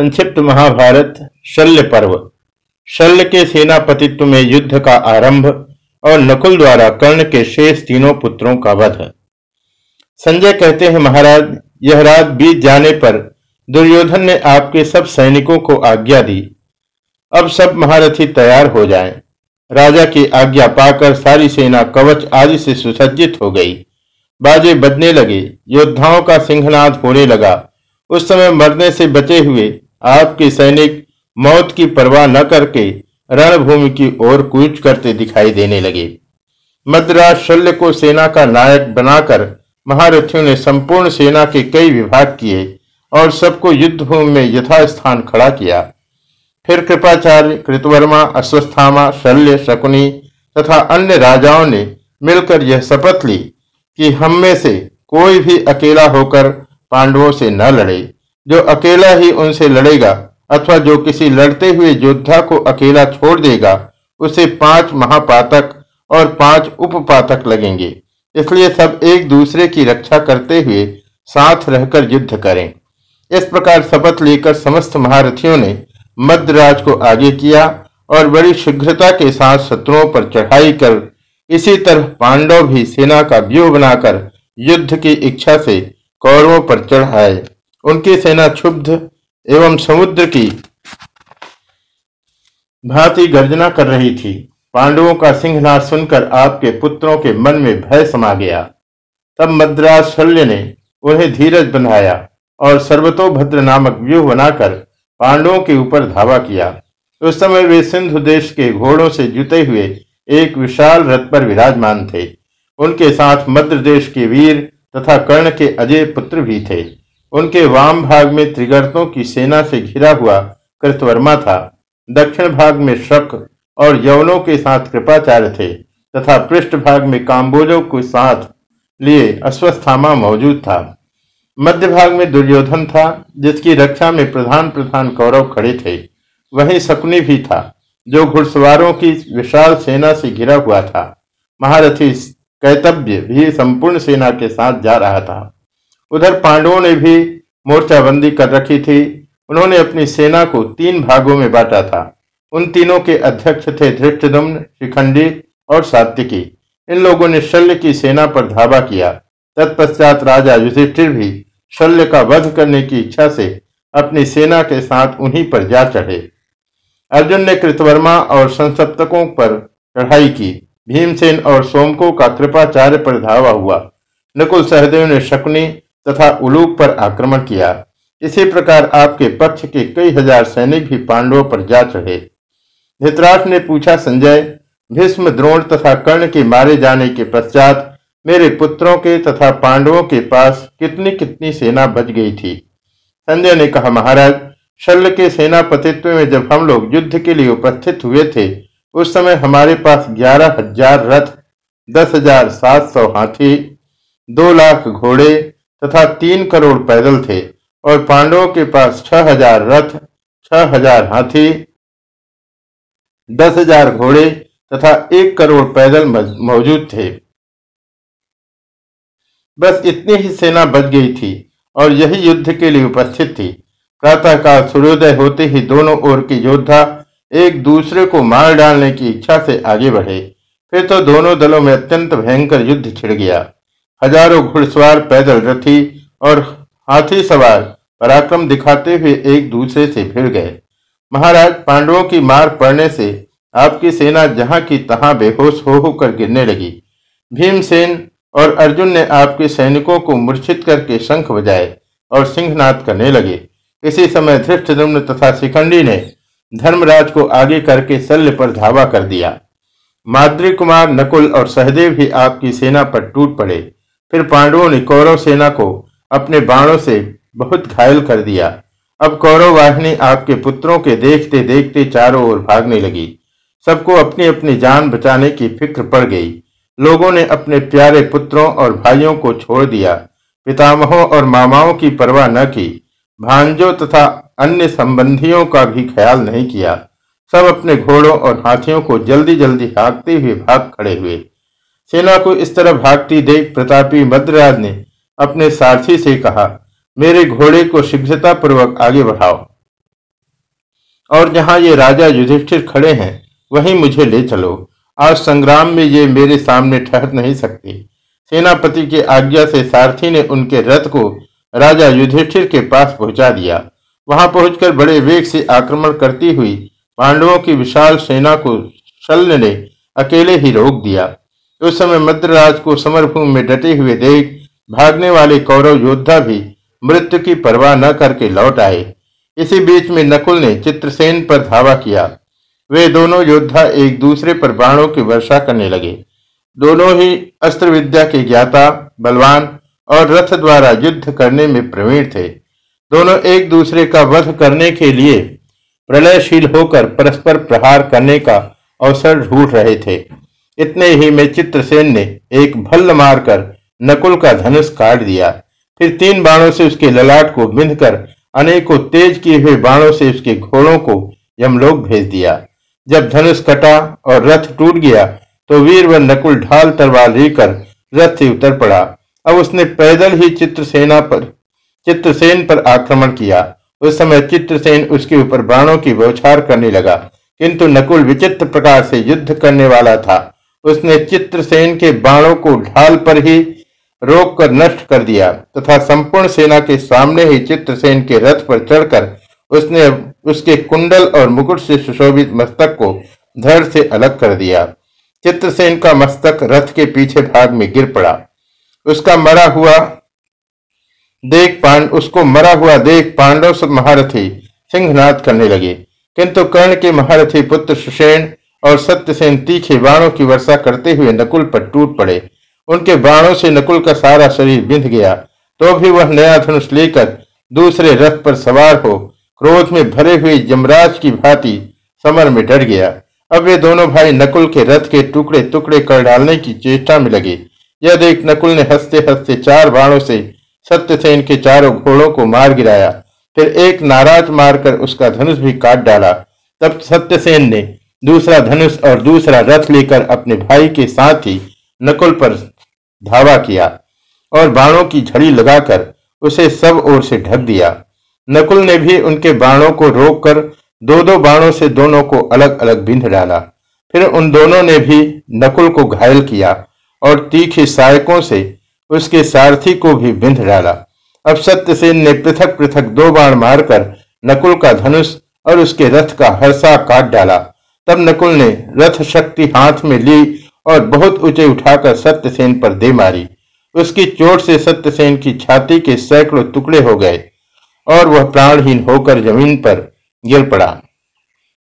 संक्षिप्त महाभारत, शल्य पर्व। शल्य के सेनापतित्व में युद्ध का आरंभ और नकुल द्वारा कर्ण के शेष तीनों पुत्रों का वध। संजय कहते हैं, महाराज, यह रात बीत जाने पर दुर्योधन ने आपके सब सैनिकों को आज्ञा दी। अब सब महारथी तैयार हो जाएँ। राजा की आज्ञा पाकर सारी सेना कवच आदि से सुसज्जित हो गई। बाजे बजने लगे। योद्धाओं का सिंहनाद होने लगा। उस समय मरने से बचे हुए आपके सैनिक मौत की परवाह न करके रणभूमि की ओर कूच करते दिखाई देने लगे। मद्रास शल्य को सेना का नायक बनाकर महारथियों ने संपूर्ण सेना के कई विभाग किए और सबको युद्ध भूमि में यथास्थान खड़ा किया। फिर कृपाचार्य, कृतवर्मा, अश्वस्थामा, शल्य, शकुनी तथा अन्य राजाओं ने मिलकर यह शपथ ली कि हम में से कोई भी अकेला होकर पांडवों से न लड़े। जो अकेला ही उनसे लड़ेगा, अथवा जो किसी लड़ते हुए योद्धा को अकेला छोड़ देगा, उसे पाँच महापातक और पाँच उपपातक लगेंगे। इसलिए सब एक दूसरे की रक्षा करते हुए साथ रहकर युद्ध करें। इस प्रकार शपथ लेकर समस्त महारथियों ने मध्यराज को आगे किया और बड़ी शीघ्रता के साथ शत्रुओं पर चढ़ाई कर इसी तरह पांडव भी सेना का व्यूह बनाकर युद्ध की इच्छा से कौरवों पर चढ़ाए। उनकी सेना क्षुब्ध एवं समुद्र की भांति गर्जना कर रही थी। पांडवों का सिंहनाद सुनकर आपके पुत्रों के मन में भय समा गया। तब मद्रास शल्य ने उन्हें धीरज बंधाया और सर्वतोभद्र नामक व्यूह बनाकर पांडवों के ऊपर धावा किया। उस समय वे सिंधु देश के घोड़ों से जुते हुए एक विशाल रथ पर विराजमान थे। उनके साथ मध्य देश के वीर तथा कर्ण के अजय पुत्र भी थे। उनके वाम भाग में त्रिगर्तों की सेना से घिरा हुआ कृतवर्मा था। दक्षिण भाग में शक और यवनों के साथ कृपाचार्य थे तथा पृष्ठ भाग में काम्बोजों के साथ लिए अश्वस्थामा मौजूद था। मध्य भाग में दुर्योधन था, जिसकी रक्षा में प्रधान प्रधान कौरव खड़े थे। वहीं शकुनी भी था, जो घुड़सवारों की विशाल सेना से घिरा हुआ था। महारथी कैतव्य भी संपूर्ण सेना के साथ जा रहा था। उधर पांडवों ने भी मोर्चाबंदी कर रखी थी। उन्होंने अपनी सेना को तीन भागों में बांटा था। उन तीनों के अध्यक्ष थे धृष्टदुम्न शिखंडी और सात्विकी। इन लोगों ने शल्य की सेना पर धावा किया। तत्पश्चात राजा युधिष्ठिर भी शल्य का वध करने की इच्छा से अपनी सेना के साथ उन्हीं पर जा चढ़े। अर्जुन ने कृतवर्मा और संसप्तकों पर चढ़ाई की। भीमसेन और सोमको का कृपाचार्य पर धावा हुआ। नकुल सहदेव ने शकुनी तथा उलूक पर आक्रमण किया। इसी प्रकार आपके पक्ष के कई हज़ार सैनिक भी पांडवों पर जा चढ़े। धृतराष्ट्र ने पूछा, संजय, भीष्म, द्रोण तथा कर्ण के मारे जाने के पश्चात मेरे पुत्रों के तथा पांडवों के पास कितनी कितनी सेना बच गई थी? संजय ने कहा, महाराज, शल्य के सेनापतित्व में जब हम लोग युद्ध के लिए उपस्थित हुए थे, उस समय हमारे पास ग्यारह हज़ार रथ, दस हज़ार सात सौ हाथी, दो लाख घोड़े तथा तीन करोड़ पैदल थे और पांडवों के पास छह हज़ार रथ, छह हज़ार हाथी, दस हज़ार घोड़े तथा एक करोड़ पैदल मौजूद थे। बस इतनी ही सेना बच गई थी और यही युद्ध के लिए उपस्थित थी। प्रातःकाल सूर्योदय होते ही दोनों ओर के योद्धा एक दूसरे को मार डालने की इच्छा से आगे बढ़े। फिर तो दोनों दलों में अत्यंत भयंकर युद्ध छिड़ गया। हज़ारों घुड़सवार, पैदल रथी और हाथी सवार पराक्रम दिखाते हुए एक दूसरे से भिड़ गए। महाराज, पांडवों की मार पड़ने से आपकी सेना जहाँ की तहां बेहोश हो होकर गिरने लगी। भीमसेन और अर्जुन ने आपके सैनिकों को मूर्छित करके शंख बजाए और सिंहनाद करने लगे। इसी समय धृष्टदुम्न तथा शिखंडी ने धर्मराज को आगे करके शल्य पर धावा कर दिया। माद्री कुमार नकुल और सहदेव भी आपकी सेना पर टूट पड़े। फिर पांडवों ने कौरव सेना को अपने बाणों से बहुत घायल कर दिया। अब कौरव वाहिनी आपके पुत्रों के देखते देखते चारों ओर भागने लगी। सबको अपनी अपनी जान बचाने की फ़िक्र पड़ गई। लोगों ने अपने प्यारे पुत्रों और भाइयों को छोड़ दिया। पितामहों और मामाओं की परवाह न की। भांजों तथा अन्य संबंधियों का भी ख्याल नहीं किया। सब अपने घोड़ों और हाथियों को जल्दी जल्दी हाँकते हुए भाग खड़े हुए। सेना को इस तरह भागती देख प्रतापी मद्रराज ने अपने सारथी से कहा, मेरे घोड़े को शीघ्रता पूर्वक आगे बढ़ाओ। और जहाँ ये राजा युधिष्ठिर खड़े हैं, वहीं मुझे ले चलो। आज संग्राम में ये मेरे सामने ठहर नहीं सकते। सेनापति की आज्ञा से सारथी ने उनके रथ को राजा युधिष्ठिर के पास पहुँचा दिया। वहाँ पहुंचकर बड़े वेग से आक्रमण करती हुई पांडवों की विशाल सेना को शल्य ने अकेले ही रोक दिया। उस समय मद्रराज को समरभूमि में डटे हुए देख भागने वाले कौरव योद्धा भी मृत्यु की परवाह न करके लौट आए। इसी बीच में नकुल ने चित्रसेन पर धावा किया। वे दोनों योद्धा एक दूसरे पर बाणों की वर्षा करने लगे। दोनों ही अस्त्र विद्या के ज्ञाता, बलवान और रथ द्वारा युद्ध करने में प्रवीण थे। दोनों एक दूसरे का वध करने के लिए प्रलयशील होकर परस्पर प्रहार करने का अवसर ढूंढ रहे थे। इतने ही में चित्रसेन ने एक भल्ल मारकर नकुल का धनुष काट दिया। फिर तीन बाणों से उसके ललाट को बिंध कर अनेकों तेज किए हुए बाणों से उसके घोड़ों को यमलोक भेज दिया। जब धनुष कटा और रथ टूट गया तो वीर व नकुल ढाल तलवार लेकर रथ से उतर पड़ा। अब उसने पैदल ही चित्रसेना पर, चित्रसेन पर आक्रमण किया। उस समय चित्रसेन उसके ऊपर बाणों की बौछार करने लगा, किंतु नकुल विचित्र प्रकार से युद्ध करने वाला था। उसने चित्रसेन के बाणों को ढाल पर ही रोक कर नष्ट कर दिया तथा संपूर्ण सेना के सामने ही चित्रसेन के रथ पर चढ़कर उसने उसके कुंडल और मुकुट से सुशोभित मस्तक को धड़ से अलग कर दिया। चित्रसेन का मस्तक रथ के पीछे भाग में गिर पड़ा। उसका मरा हुआ देख पांड, उसको मरा हुआ देख पांडव महारथी सिंहनाद करने लगे। किंतु कर्ण के महारथी पुत्र सुषेण और सत्यसेन तीखे बाणों की वर्षा करते हुए नकुल पर टूट पड़े। उनके बाणों से नकुल का सारा शरीर बिंध गया। तो भी वह नया धनुष लेकर दूसरे रथ पर सवार हो, क्रोध में भरे हुए यमराज की भांति समर में डर गया। अब वे दोनों भाई नकुल के रथ के टुकड़े टुकड़े कर डालने की चेष्टा में लगे। यह देख नकुल ने हँसते हँसते चार बाणों से सत्यसेन के चारों घोड़ों को मार गिराया। फिर एक नाराज़ मारकर उसका धनुष भी काट डाला। तब सत्यसेन ने दूसरा धनुष और दूसरा रथ लेकर अपने भाई के साथ ही नकुल पर धावा किया और बाणों की झड़ी लगाकर उसे सब ओर से ढक दिया। नकुल ने भी उनके बाणों को रोककर दो दो बाणों से दोनों को अलग अलग बिंध डाला। फिर उन दोनों ने भी नकुल को घायल किया और तीखे सहायकों से उसके सारथी को भी बिंध डाला। अब सत्यसेन ने पृथक पृथक दो बाण मारकर नकुल का धनुष और उसके रथ का हर्षा काट डाला। तब नकुल ने रथ शक्ति हाथ में ली और बहुत ऊँचे उठाकर सत्यसेन पर दे मारी। उसकी चोट से सत्यसेन की छाती के सैकड़ों टुकड़े हो गए और वह प्राणहीन होकर ज़मीन पर गिर पड़ा।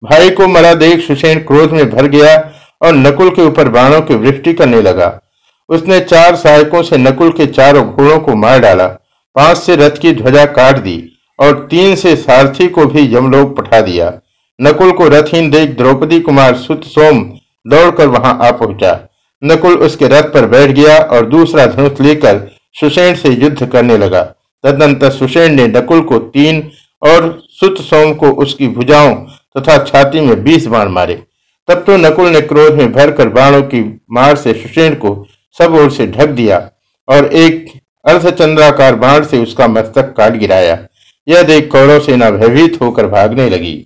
भाई को मरा देख सुसेन क्रोध में भर गया और नकुल के ऊपर बाणों की वृष्टि करने लगा। उसने चार सहायकों से नकुल के चारों घोड़ों को मार डाला, पाँच से रथ की ध्वजा काट दी और तीन से सारथी को भी यमलोक पठा दिया। नकुल को रथहीन देख द्रौपदी कुमार सुत सोम दौड़कर वहाँ आ पहुँचा। नकुल उसके रथ पर बैठ गया और दूसरा धनुष लेकर सुषेण से युद्ध करने लगा। तदनंतर सुषेण ने नकुल को तीन और सुत सोम को उसकी भुजाओं तथा छाती में बीस बाण मारे। तब तो नकुल ने क्रोध में भरकर बाणों की मार से सुषेण को सब ओर से ढक दिया और एक अर्धचंद्राकार बाण से उसका मस्तक काट गिराया। यह देख कौरव सेना भयभीत होकर भागने लगी।